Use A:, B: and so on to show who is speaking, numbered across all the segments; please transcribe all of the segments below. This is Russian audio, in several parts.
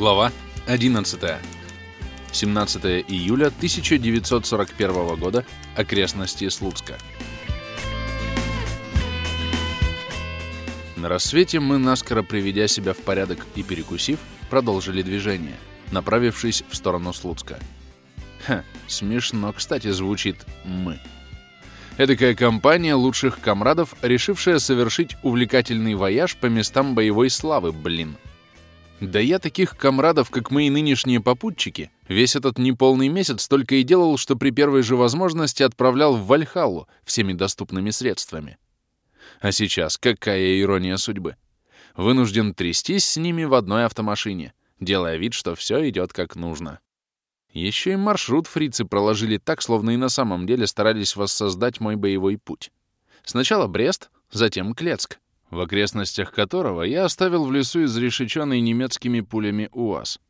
A: Глава 11. 17 июля 1941 года. Окрестности Слуцка. На рассвете мы, наскоро приведя себя в порядок и перекусив, продолжили движение, направившись в сторону Слуцка. Ха, смешно, кстати, звучит «мы». Эдакая компания лучших комрадов, решившая совершить увлекательный вояж по местам боевой славы, блин. Да я таких комрадов, как мои нынешние попутчики, весь этот неполный месяц только и делал, что при первой же возможности отправлял в Вальхаллу всеми доступными средствами. А сейчас какая ирония судьбы. Вынужден трястись с ними в одной автомашине, делая вид, что все идет как нужно. Еще и маршрут фрицы проложили так, словно и на самом деле старались воссоздать мой боевой путь. Сначала Брест, затем Клецк, в окрестностях которого я оставил в лесу изрешеченный немецкими пулями УАЗ,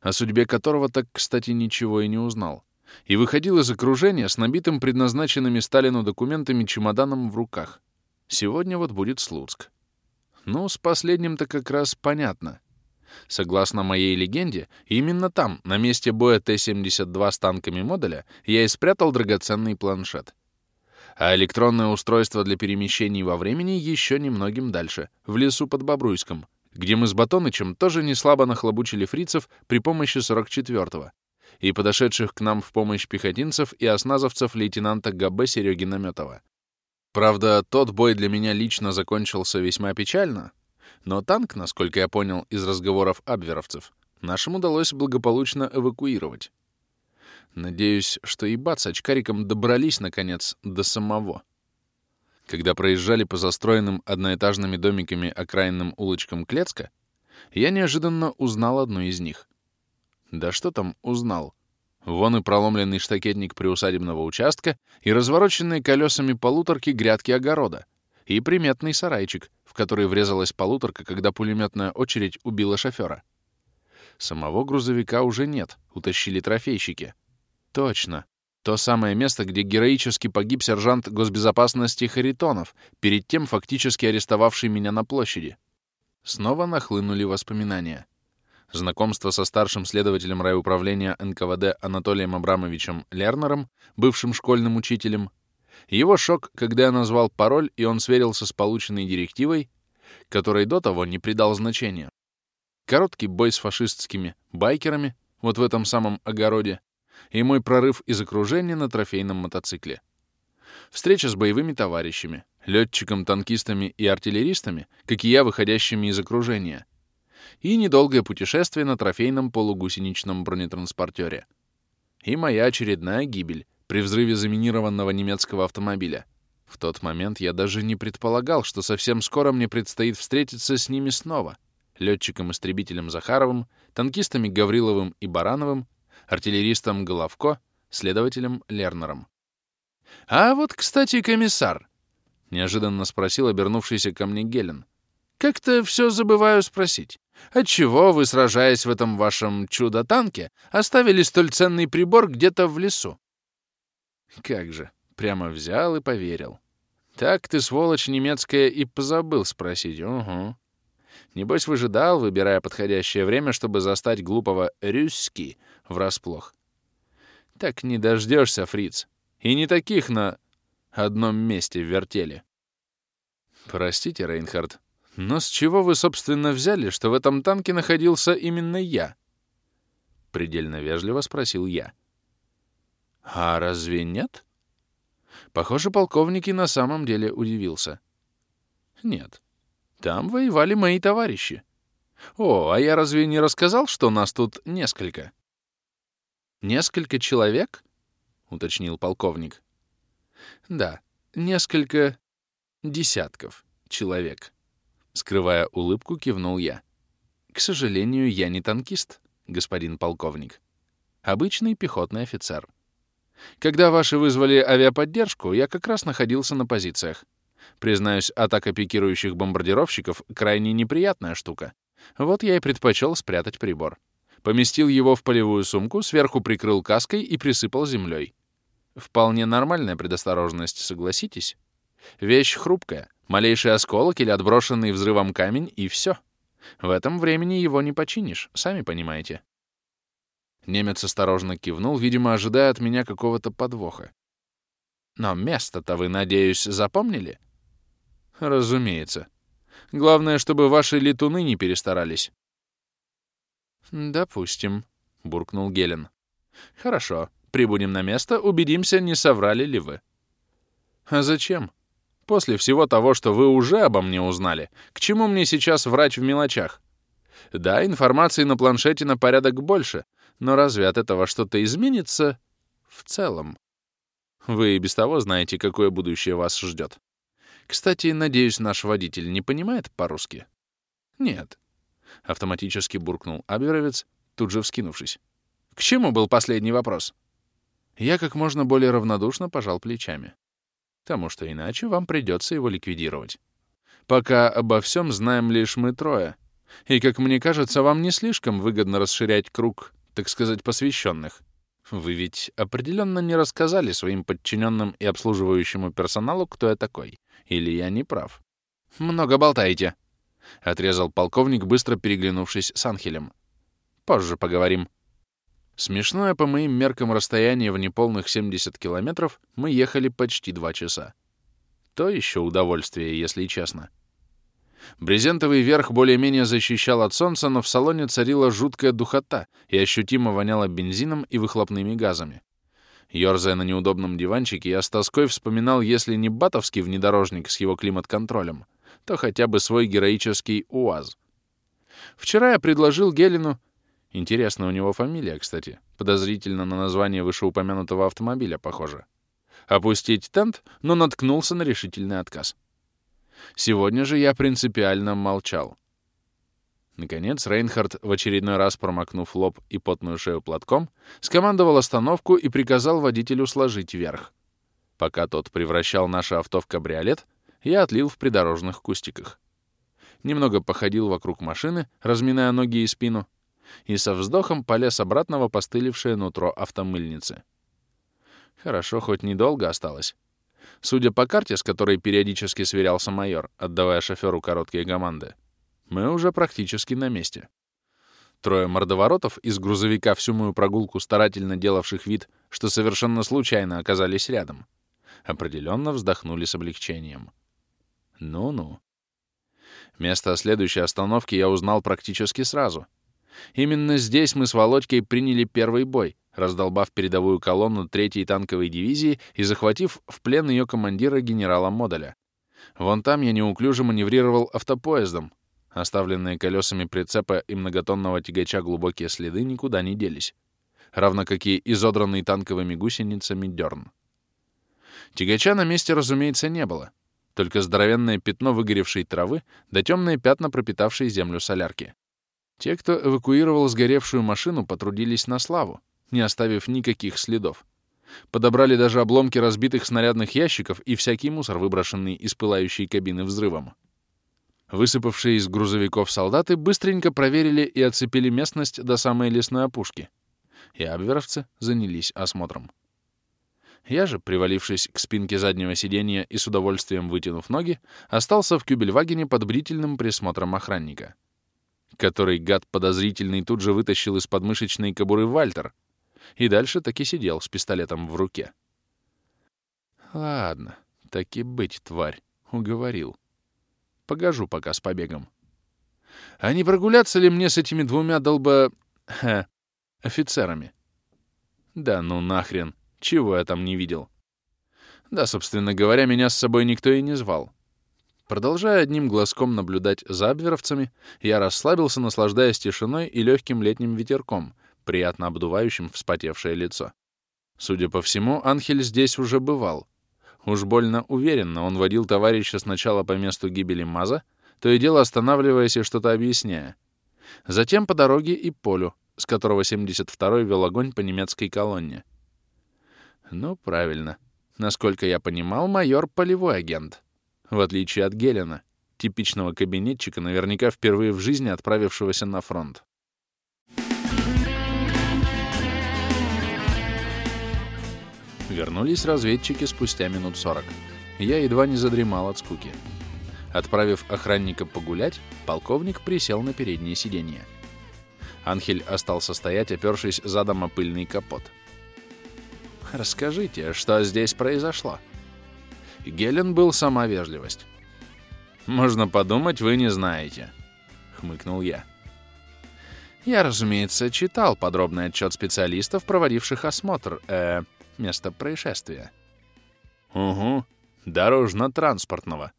A: о судьбе которого так, кстати, ничего и не узнал, и выходил из окружения с набитым предназначенными Сталину документами чемоданом в руках. Сегодня вот будет Слуцк. Ну, с последним-то как раз понятно — Согласно моей легенде, именно там, на месте боя Т-72 с танками модуля, я и спрятал драгоценный планшет. А электронное устройство для перемещений во времени еще немногим дальше, в лесу под Бобруйском, где мы с Батонычем тоже не слабо нахлобучили фрицев при помощи 44-го и подошедших к нам в помощь пехотинцев и осназовцев лейтенанта ГБ Сереги Наметова. Правда, тот бой для меня лично закончился весьма печально, но танк, насколько я понял из разговоров абверовцев, нашим удалось благополучно эвакуировать. Надеюсь, что и Бат с очкариком добрались, наконец, до самого. Когда проезжали по застроенным одноэтажными домиками окраинным улочкам Клецка, я неожиданно узнал одну из них. Да что там узнал? Вон и проломленный штакетник приусадебного участка, и развороченные колесами полуторки грядки огорода, и приметный сарайчик, который врезалась полуторка, когда пулеметная очередь убила шофера. Самого грузовика уже нет, утащили трофейщики. Точно. То самое место, где героически погиб сержант госбезопасности Харитонов, перед тем фактически арестовавший меня на площади. Снова нахлынули воспоминания. Знакомство со старшим следователем райуправления НКВД Анатолием Абрамовичем Лернером, бывшим школьным учителем, его шок, когда я назвал пароль, и он сверился с полученной директивой, которой до того не придал значения. Короткий бой с фашистскими байкерами, вот в этом самом огороде, и мой прорыв из окружения на трофейном мотоцикле. Встреча с боевыми товарищами, летчиком, танкистами и артиллеристами, как и я, выходящими из окружения. И недолгое путешествие на трофейном полугусеничном бронетранспортере. И моя очередная гибель, при взрыве заминированного немецкого автомобиля. В тот момент я даже не предполагал, что совсем скоро мне предстоит встретиться с ними снова. Летчиком-истребителем Захаровым, танкистами Гавриловым и Барановым, артиллеристом Головко, следователем Лернером. «А вот, кстати, комиссар», — неожиданно спросил обернувшийся ко мне Гелен. «Как-то все забываю спросить. Отчего вы, сражаясь в этом вашем чудо-танке, оставили столь ценный прибор где-то в лесу?» Как же, прямо взял и поверил. Так ты, сволочь немецкая, и позабыл спросить. Угу. Небось, выжидал, выбирая подходящее время, чтобы застать глупого «рюски» врасплох. Так не дождешься, фриц. И не таких на одном месте вертели. Простите, Рейнхард, но с чего вы, собственно, взяли, что в этом танке находился именно я? Предельно вежливо спросил я. — а разве нет? Похоже, полковник и на самом деле удивился. Нет. Там воевали мои товарищи. О, а я разве не рассказал, что нас тут несколько? Несколько человек? Уточнил полковник. Да, несколько десятков человек. Скрывая улыбку, кивнул я. К сожалению, я не танкист, господин полковник. Обычный пехотный офицер. Когда ваши вызвали авиаподдержку, я как раз находился на позициях. Признаюсь, атака пикирующих бомбардировщиков — крайне неприятная штука. Вот я и предпочел спрятать прибор. Поместил его в полевую сумку, сверху прикрыл каской и присыпал землей. Вполне нормальная предосторожность, согласитесь? Вещь хрупкая. Малейший осколок или отброшенный взрывом камень — и все. В этом времени его не починишь, сами понимаете. Немец осторожно кивнул, видимо, ожидая от меня какого-то подвоха. Но место-то вы, надеюсь, запомнили? Разумеется. Главное, чтобы ваши летуны не перестарались. Допустим, буркнул Гелен. Хорошо, прибудем на место, убедимся, не соврали ли вы. А зачем? После всего того, что вы уже обо мне узнали, к чему мне сейчас врать в мелочах? Да, информации на планшете на порядок больше, но разве от этого что-то изменится в целом? Вы и без того знаете, какое будущее вас ждет. Кстати, надеюсь, наш водитель не понимает по-русски? Нет. Автоматически буркнул Аберовец, тут же вскинувшись. К чему был последний вопрос? Я как можно более равнодушно пожал плечами. Потому что иначе вам придется его ликвидировать. Пока обо всем знаем лишь мы трое. И, как мне кажется, вам не слишком выгодно расширять круг, так сказать, посвященных. Вы ведь определенно не рассказали своим подчиненным и обслуживающему персоналу, кто я такой. Или я не прав? Много болтаете, — отрезал полковник, быстро переглянувшись с Анхелем. Позже поговорим. Смешное по моим меркам расстояние в неполных 70 километров мы ехали почти два часа. То еще удовольствие, если честно. Брезентовый верх более-менее защищал от солнца, но в салоне царила жуткая духота и ощутимо воняло бензином и выхлопными газами. Ёрзая на неудобном диванчике, я с тоской вспоминал, если не батовский внедорожник с его климат-контролем, то хотя бы свой героический УАЗ. Вчера я предложил Гелину... Интересно, у него фамилия, кстати. Подозрительно на название вышеупомянутого автомобиля похоже. Опустить тент, но наткнулся на решительный отказ. Сегодня же я принципиально молчал. Наконец, Рейнхард, в очередной раз промокнув лоб и потную шею платком, скомандовал остановку и приказал водителю сложить вверх. Пока тот превращал наше авто в кабриолет, я отлил в придорожных кустиках. Немного походил вокруг машины, разминая ноги и спину, и со вздохом полез обратно в опостылевшее нутро автомыльницы. Хорошо, хоть недолго осталось. Судя по карте, с которой периодически сверялся майор, отдавая шоферу короткие команды, мы уже практически на месте. Трое мордоворотов из грузовика всю мою прогулку старательно делавших вид, что совершенно случайно оказались рядом, определенно вздохнули с облегчением. Ну-ну. Место следующей остановки я узнал практически сразу. Именно здесь мы с Володькой приняли первый бой, раздолбав передовую колонну третьей танковой дивизии и захватив в плен ее командира генерала Модоля. Вон там я неуклюже маневрировал автопоездом. Оставленные колесами прицепа и многотонного тягача глубокие следы никуда не делись. Равно как и изодранный танковыми гусеницами дерн. Тягача на месте, разумеется, не было. Только здоровенное пятно выгоревшей травы да темные пятна, пропитавшие землю солярки. Те, кто эвакуировал сгоревшую машину, потрудились на славу не оставив никаких следов. Подобрали даже обломки разбитых снарядных ящиков и всякий мусор, выброшенный из пылающей кабины взрывом. Высыпавшие из грузовиков солдаты быстренько проверили и оцепили местность до самой лесной опушки. И абверовцы занялись осмотром. Я же, привалившись к спинке заднего сиденья и с удовольствием вытянув ноги, остался в кюбельвагене под бдительным присмотром охранника, который гад подозрительный тут же вытащил из подмышечной кобуры Вальтер — и дальше таки сидел с пистолетом в руке. Ладно, таки быть, тварь, уговорил. Погожу пока с побегом. А не прогуляться ли мне с этими двумя долба... Ха, офицерами? Да ну нахрен, чего я там не видел? Да, собственно говоря, меня с собой никто и не звал. Продолжая одним глазком наблюдать за абверовцами, я расслабился, наслаждаясь тишиной и легким летним ветерком, приятно обдувающим вспотевшее лицо. Судя по всему, Анхель здесь уже бывал. Уж больно уверенно он водил товарища сначала по месту гибели Маза, то и дело останавливаясь и что-то объясняя. Затем по дороге и полю, с которого 72-й вел огонь по немецкой колонне. Ну, правильно. Насколько я понимал, майор — полевой агент. В отличие от Гелена, типичного кабинетчика, наверняка впервые в жизни отправившегося на фронт. Вернулись разведчики спустя минут сорок. Я едва не задремал от скуки. Отправив охранника погулять, полковник присел на переднее сиденье. Анхель остался стоять, опершись задом о пыльный капот. «Расскажите, что здесь произошло?» Гелен был сама вежливость. «Можно подумать, вы не знаете», — хмыкнул я. Я, разумеется, читал подробный отчет специалистов, проводивших осмотр, э, места происшествия. Угу, дорожно-транспортного.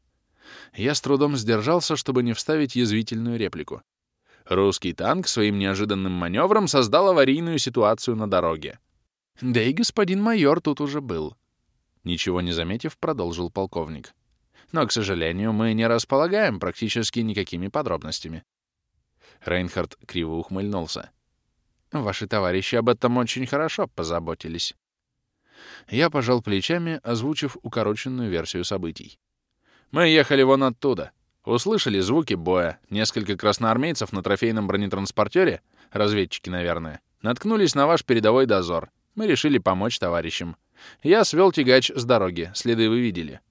A: Я с трудом сдержался, чтобы не вставить язвительную реплику. Русский танк своим неожиданным маневром создал аварийную ситуацию на дороге. Да и господин майор тут уже был. Ничего не заметив, продолжил полковник. Но, к сожалению, мы не располагаем практически никакими подробностями. Рейнхард криво ухмыльнулся. «Ваши товарищи об этом очень хорошо позаботились». Я пожал плечами, озвучив укороченную версию событий. «Мы ехали вон оттуда. Услышали звуки боя. Несколько красноармейцев на трофейном бронетранспортере, разведчики, наверное, наткнулись на ваш передовой дозор. Мы решили помочь товарищам. Я свел тягач с дороги, следы вы видели.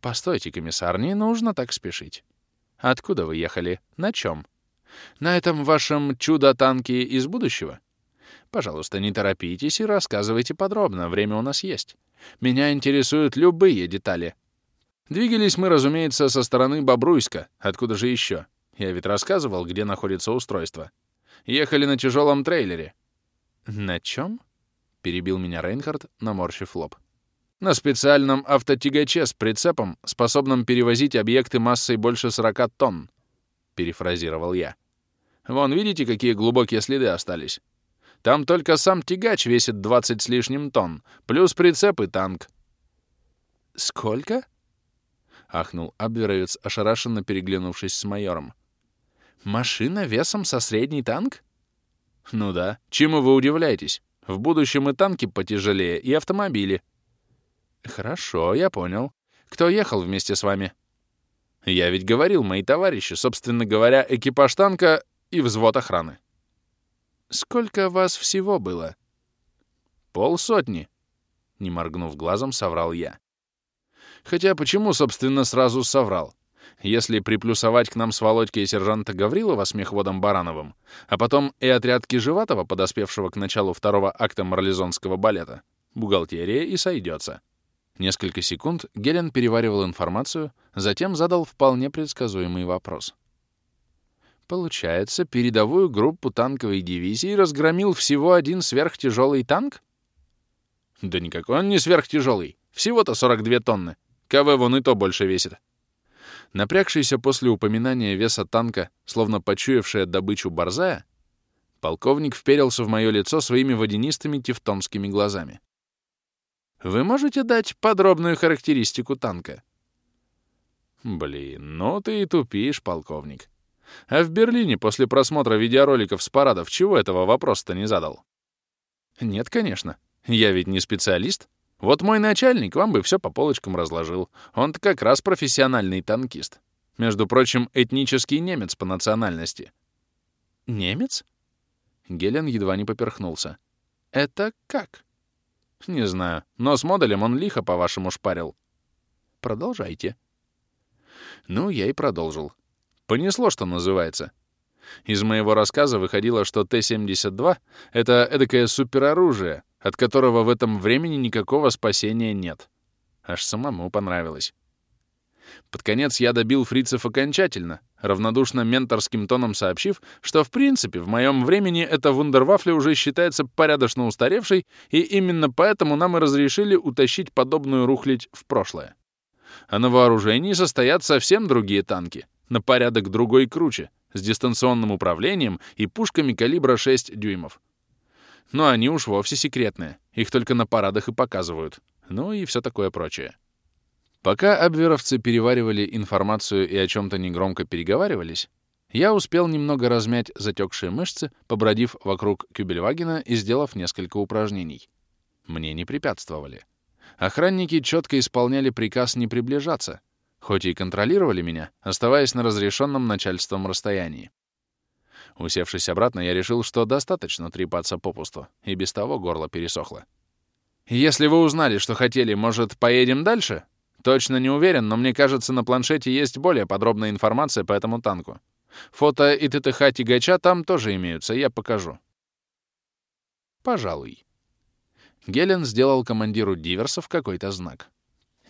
A: Постойте, комиссар, не нужно так спешить. Откуда вы ехали? На чем? На этом вашем чудо-танке из будущего? Пожалуйста, не торопитесь и рассказывайте подробно, время у нас есть. Меня интересуют любые детали. Двигались мы, разумеется, со стороны Бобруйска. Откуда же еще? Я ведь рассказывал, где находится устройство. Ехали на тяжелом трейлере. На чем? Перебил меня Рейнхард, наморщив лоб. На специальном автотягаче с прицепом, способном перевозить объекты массой больше 40 тонн, перефразировал я. Вон, видите, какие глубокие следы остались? Там только сам тягач весит 20 с лишним тонн, плюс прицеп и танк. «Сколько?» — ахнул Абверовец, ошарашенно переглянувшись с майором. «Машина весом со средний танк?» «Ну да. Чему вы удивляетесь? В будущем и танки потяжелее, и автомобили». «Хорошо, я понял. Кто ехал вместе с вами?» «Я ведь говорил, мои товарищи, собственно говоря, экипаж танка и взвод охраны. «Сколько вас всего было?» «Полсотни», — не моргнув глазом, соврал я. Хотя почему, собственно, сразу соврал? Если приплюсовать к нам с Володькой и сержанта Гаврилова с мехводом Барановым, а потом и отряд Кижеватова, подоспевшего к началу второго акта марлезонского балета, бухгалтерия и сойдется. Несколько секунд Гелен переваривал информацию, затем задал вполне предсказуемый вопрос — Получается, передовую группу танковой дивизии разгромил всего один сверхтяжелый танк? Да никакой он не сверхтяжелый. Всего-то 42 тонны. КВ вон и то больше весит. Напрягшийся после упоминания веса танка, словно почуявшая добычу борзая, полковник вперился в мое лицо своими водянистыми тевтонскими глазами. «Вы можете дать подробную характеристику танка?» «Блин, ну ты и тупишь, полковник», а в Берлине после просмотра видеороликов с парадов чего этого вопроса-то не задал? Нет, конечно. Я ведь не специалист. Вот мой начальник вам бы все по полочкам разложил. Он-то как раз профессиональный танкист. Между прочим, этнический немец по национальности. Немец? Гелен едва не поперхнулся. Это как? Не знаю, но с модулем он лихо, по-вашему, шпарил. Продолжайте. Ну, я и продолжил. Понесло, что называется. Из моего рассказа выходило, что Т-72 — это эдакое супероружие, от которого в этом времени никакого спасения нет. Аж самому понравилось. Под конец я добил фрицев окончательно, равнодушно менторским тоном сообщив, что в принципе в моем времени эта вундервафля уже считается порядочно устаревшей, и именно поэтому нам и разрешили утащить подобную рухлядь в прошлое. А на вооружении состоят совсем другие танки — на порядок другой круче, с дистанционным управлением и пушками калибра 6 дюймов. Но они уж вовсе секретные, их только на парадах и показывают. Ну и все такое прочее. Пока абверовцы переваривали информацию и о чем-то негромко переговаривались, я успел немного размять затекшие мышцы, побродив вокруг Кюбельвагена и сделав несколько упражнений. Мне не препятствовали. Охранники четко исполняли приказ не приближаться, хоть и контролировали меня, оставаясь на разрешенном начальством расстоянии. Усевшись обратно, я решил, что достаточно трепаться попусту, и без того горло пересохло. «Если вы узнали, что хотели, может, поедем дальше? Точно не уверен, но мне кажется, на планшете есть более подробная информация по этому танку. Фото и ТТХ тягача там тоже имеются, я покажу. Пожалуй. Гелен сделал командиру диверсов какой-то знак.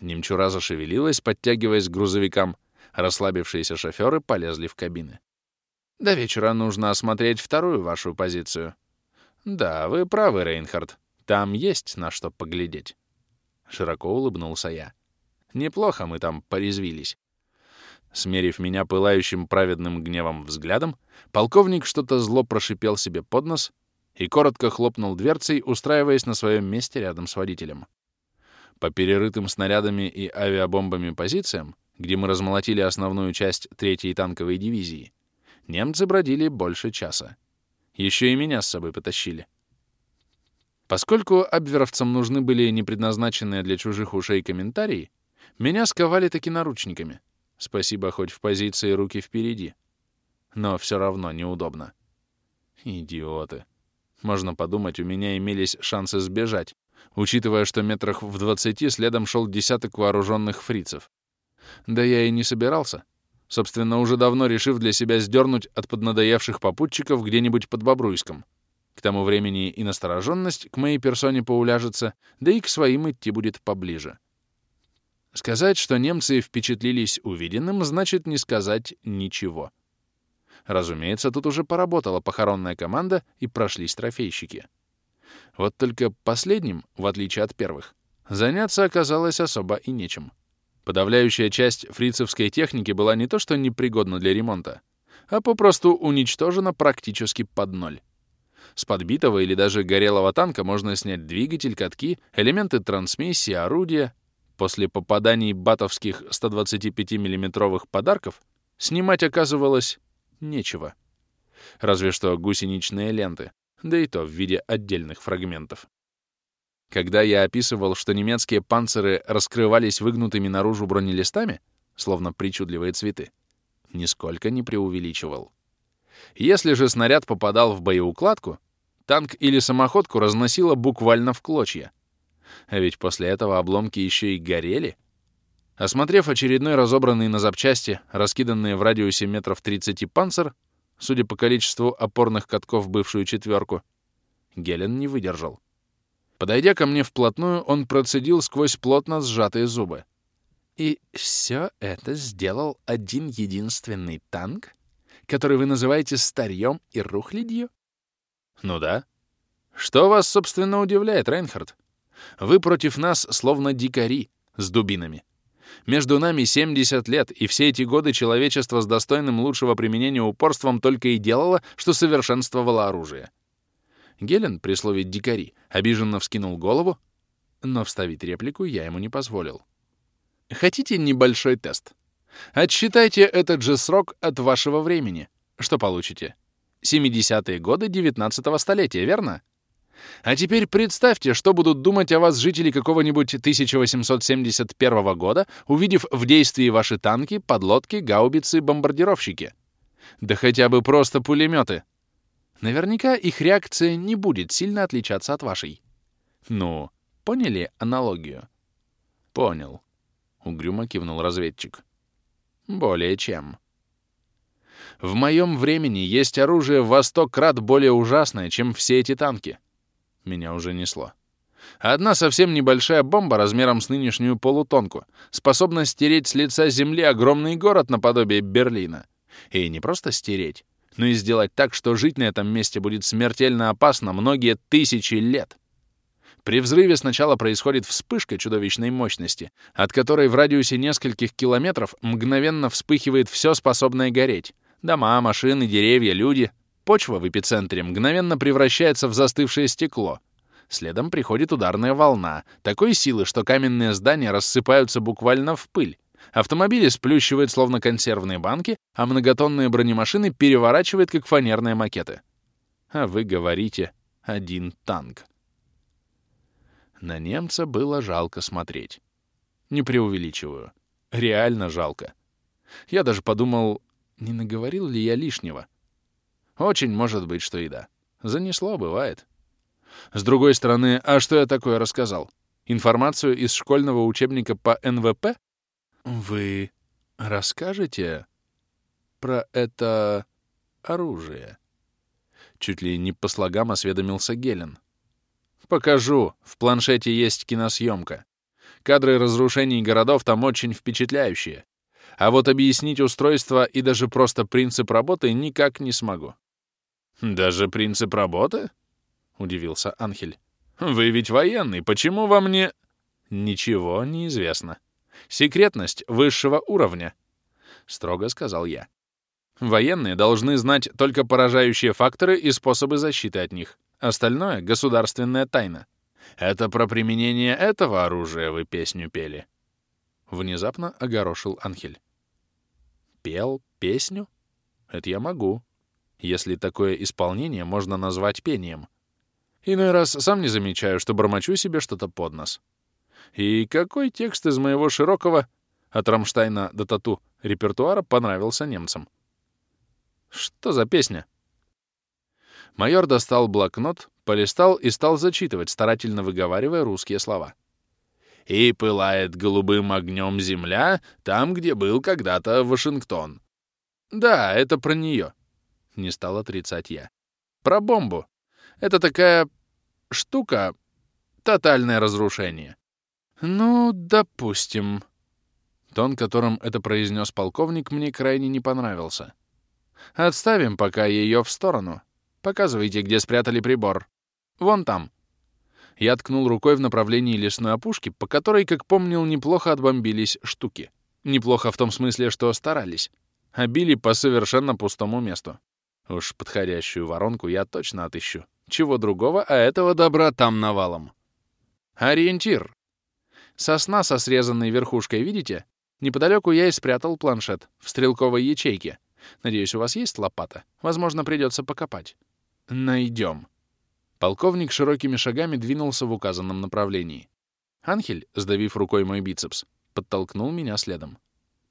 A: Немчура зашевелилась, подтягиваясь к грузовикам. Расслабившиеся шоферы полезли в кабины. До вечера нужно осмотреть вторую вашу позицию. Да, вы правы, Рейнхард. Там есть на что поглядеть. Широко улыбнулся я. Неплохо мы там порезвились. Смерив меня пылающим праведным гневом взглядом, полковник что-то зло прошипел себе под нос и коротко хлопнул дверцей, устраиваясь на своем месте рядом с водителем. По перерытым снарядами и авиабомбами позициям, где мы размолотили основную часть третьей танковой дивизии, немцы бродили больше часа. Еще и меня с собой потащили. Поскольку абверовцам нужны были непредназначенные для чужих ушей комментарии, меня сковали таки наручниками. Спасибо, хоть в позиции руки впереди. Но все равно неудобно. Идиоты. Можно подумать, у меня имелись шансы сбежать, учитывая, что метрах в двадцати следом шел десяток вооруженных фрицев. Да я и не собирался. Собственно, уже давно решив для себя сдернуть от поднадоевших попутчиков где-нибудь под Бобруйском. К тому времени и настороженность к моей персоне поуляжется, да и к своим идти будет поближе. Сказать, что немцы впечатлились увиденным, значит не сказать ничего. Разумеется, тут уже поработала похоронная команда и прошлись трофейщики. Вот только последним, в отличие от первых, заняться оказалось особо и нечем. Подавляющая часть фрицевской техники была не то что непригодна для ремонта, а попросту уничтожена практически под ноль. С подбитого или даже горелого танка можно снять двигатель, катки, элементы трансмиссии, орудия. После попаданий батовских 125 миллиметровых подарков снимать оказывалось нечего. Разве что гусеничные ленты, да и то в виде отдельных фрагментов. Когда я описывал, что немецкие панциры раскрывались выгнутыми наружу бронелистами, словно причудливые цветы, нисколько не преувеличивал. Если же снаряд попадал в боеукладку, танк или самоходку разносило буквально в клочья. А ведь после этого обломки еще и горели. Осмотрев очередной разобранный на запчасти, раскиданные в радиусе метров 30 панцир, судя по количеству опорных катков бывшую четверку, Гелен не выдержал. Подойдя ко мне вплотную, он процедил сквозь плотно сжатые зубы. «И все это сделал один единственный танк, который вы называете старьем и рухлядью?» «Ну да. Что вас, собственно, удивляет, Рейнхард? Вы против нас словно дикари с дубинами. Между нами 70 лет, и все эти годы человечество с достойным лучшего применения упорством только и делало, что совершенствовало оружие. Гелен при слове «дикари» обиженно вскинул голову, но вставить реплику я ему не позволил. Хотите небольшой тест? Отсчитайте этот же срок от вашего времени. Что получите? 70-е годы 19-го столетия, верно? А теперь представьте, что будут думать о вас жители какого-нибудь 1871 года, увидев в действии ваши танки, подлодки, гаубицы, бомбардировщики. Да хотя бы просто пулеметы. Наверняка их реакция не будет сильно отличаться от вашей. Ну, поняли аналогию? Понял. Угрюмо кивнул разведчик. Более чем. В моем времени есть оружие во сто крат более ужасное, чем все эти танки. Меня уже несло. Одна совсем небольшая бомба размером с нынешнюю полутонку способна стереть с лица земли огромный город наподобие Берлина. И не просто стереть, но и сделать так, что жить на этом месте будет смертельно опасно многие тысячи лет. При взрыве сначала происходит вспышка чудовищной мощности, от которой в радиусе нескольких километров мгновенно вспыхивает все способное гореть. Дома, машины, деревья, люди — Почва в эпицентре мгновенно превращается в застывшее стекло. Следом приходит ударная волна, такой силы, что каменные здания рассыпаются буквально в пыль. Автомобили сплющивают словно консервные банки, а многотонные бронемашины переворачивают, как фанерные макеты. А вы говорите «один танк». На немца было жалко смотреть. Не преувеличиваю. Реально жалко. Я даже подумал, не наговорил ли я лишнего. Очень может быть, что и да. Занесло, бывает. С другой стороны, а что я такое рассказал? Информацию из школьного учебника по НВП Вы расскажете про это оружие? Чуть ли не по слогам осведомился Гелен. Покажу. В планшете есть киносъемка. Кадры разрушений городов там очень впечатляющие. А вот объяснить устройство и даже просто принцип работы никак не смогу. «Даже принцип работы?» — удивился Анхель. «Вы ведь военный, почему вам не...» «Ничего не известно. Секретность высшего уровня», — строго сказал я. «Военные должны знать только поражающие факторы и способы защиты от них. Остальное — государственная тайна. Это про применение этого оружия вы песню пели?» Внезапно огорошил Анхель. «Пел песню? Это я могу, если такое исполнение можно назвать пением. Иной раз сам не замечаю, что бормочу себе что-то под нос. И какой текст из моего широкого, от Рамштайна до Тату, репертуара понравился немцам? Что за песня? Майор достал блокнот, полистал и стал зачитывать, старательно выговаривая русские слова. «И пылает голубым огнем земля там, где был когда-то Вашингтон». Да, это про нее. Не стал отрицать я. Про бомбу. Это такая штука. Тотальное разрушение. Ну, допустим. Тон, которым это произнес полковник, мне крайне не понравился. Отставим пока ее в сторону. Показывайте, где спрятали прибор. Вон там. Я ткнул рукой в направлении лесной опушки, по которой, как помнил, неплохо отбомбились штуки. Неплохо в том смысле, что старались. Обили по совершенно пустому месту. Уж подходящую воронку я точно отыщу. Чего другого, а этого добра там навалом. Ориентир. Сосна со срезанной верхушкой, видите? Неподалеку я и спрятал планшет в стрелковой ячейке. Надеюсь, у вас есть лопата? Возможно, придется покопать. Найдем. Полковник широкими шагами двинулся в указанном направлении. Анхель, сдавив рукой мой бицепс, подтолкнул меня следом.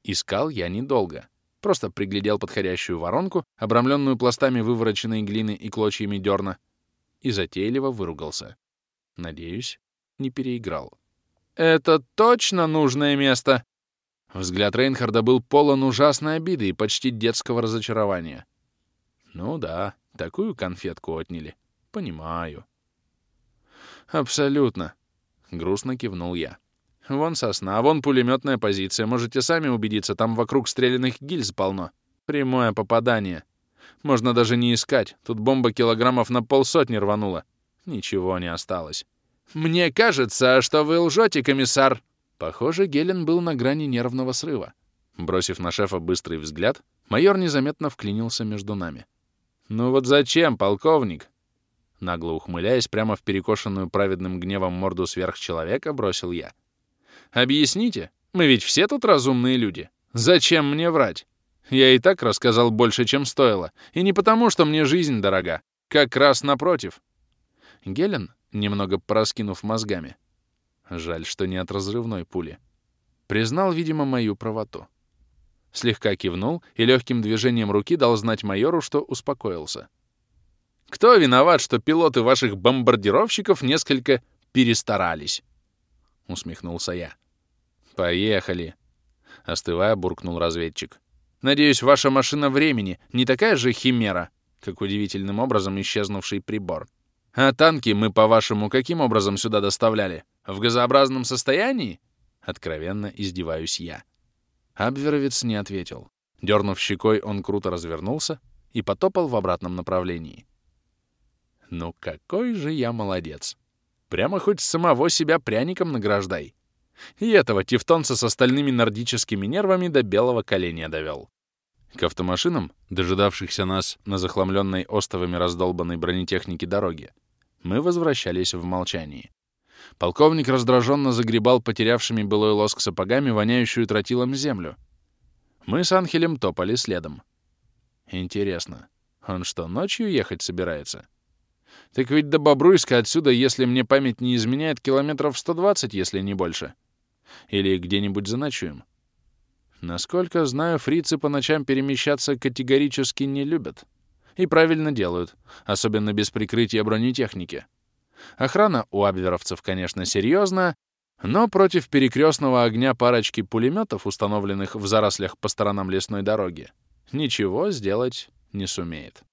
A: Искал я недолго. Просто приглядел подходящую воронку, обрамленную пластами вывороченной глины и клочьями дерна, и затейливо выругался. Надеюсь, не переиграл. «Это точно нужное место!» Взгляд Рейнхарда был полон ужасной обиды и почти детского разочарования. «Ну да, такую конфетку отняли. Понимаю». «Абсолютно», — грустно кивнул я. Вон сосна, вон пулеметная позиция. Можете сами убедиться, там вокруг стрелянных гильз полно. Прямое попадание. Можно даже не искать. Тут бомба килограммов на полсотни рванула. Ничего не осталось. «Мне кажется, что вы лжете, комиссар!» Похоже, Гелен был на грани нервного срыва. Бросив на шефа быстрый взгляд, майор незаметно вклинился между нами. «Ну вот зачем, полковник?» Нагло ухмыляясь прямо в перекошенную праведным гневом морду сверхчеловека, бросил я. Объясните, мы ведь все тут разумные люди. Зачем мне врать? Я и так рассказал больше, чем стоило. И не потому, что мне жизнь дорога. Как раз напротив. Гелен, немного пораскинув мозгами, жаль, что не от разрывной пули, признал, видимо, мою правоту. Слегка кивнул и легким движением руки дал знать майору, что успокоился. «Кто виноват, что пилоты ваших бомбардировщиков несколько перестарались?» — усмехнулся я. «Поехали!» — остывая, буркнул разведчик. «Надеюсь, ваша машина времени не такая же химера, как удивительным образом исчезнувший прибор. А танки мы, по-вашему, каким образом сюда доставляли? В газообразном состоянии?» Откровенно издеваюсь я. Абверовец не ответил. Дернув щекой, он круто развернулся и потопал в обратном направлении. «Ну какой же я молодец!» Прямо хоть самого себя пряником награждай. И этого тевтонца с остальными нордическими нервами до белого коленя довел. К автомашинам, дожидавшихся нас на захламленной остовами раздолбанной бронетехники дороге, мы возвращались в молчании. Полковник раздраженно загребал потерявшими былой лоск сапогами, воняющую тротилом землю. Мы с Анхелем топали следом. Интересно, он что, ночью ехать собирается? Так ведь до Бобруйска отсюда, если мне память не изменяет, километров 120, если не больше. Или где-нибудь заночуем. Насколько знаю, фрицы по ночам перемещаться категорически не любят. И правильно делают, особенно без прикрытия бронетехники. Охрана у абверовцев, конечно, серьезная, Но против перекрестного огня парочки пулеметов, установленных в зарослях по сторонам лесной дороги, ничего сделать не сумеет.